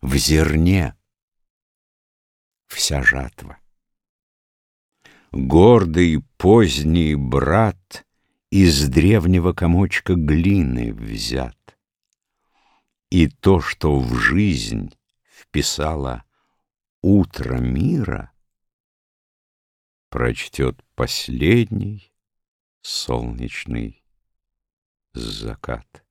в зерне вся жатва. Гордый поздний брат Из древнего комочка глины взят. И то, что в жизнь вписала утро мира, Прочтет последний солнечный закат.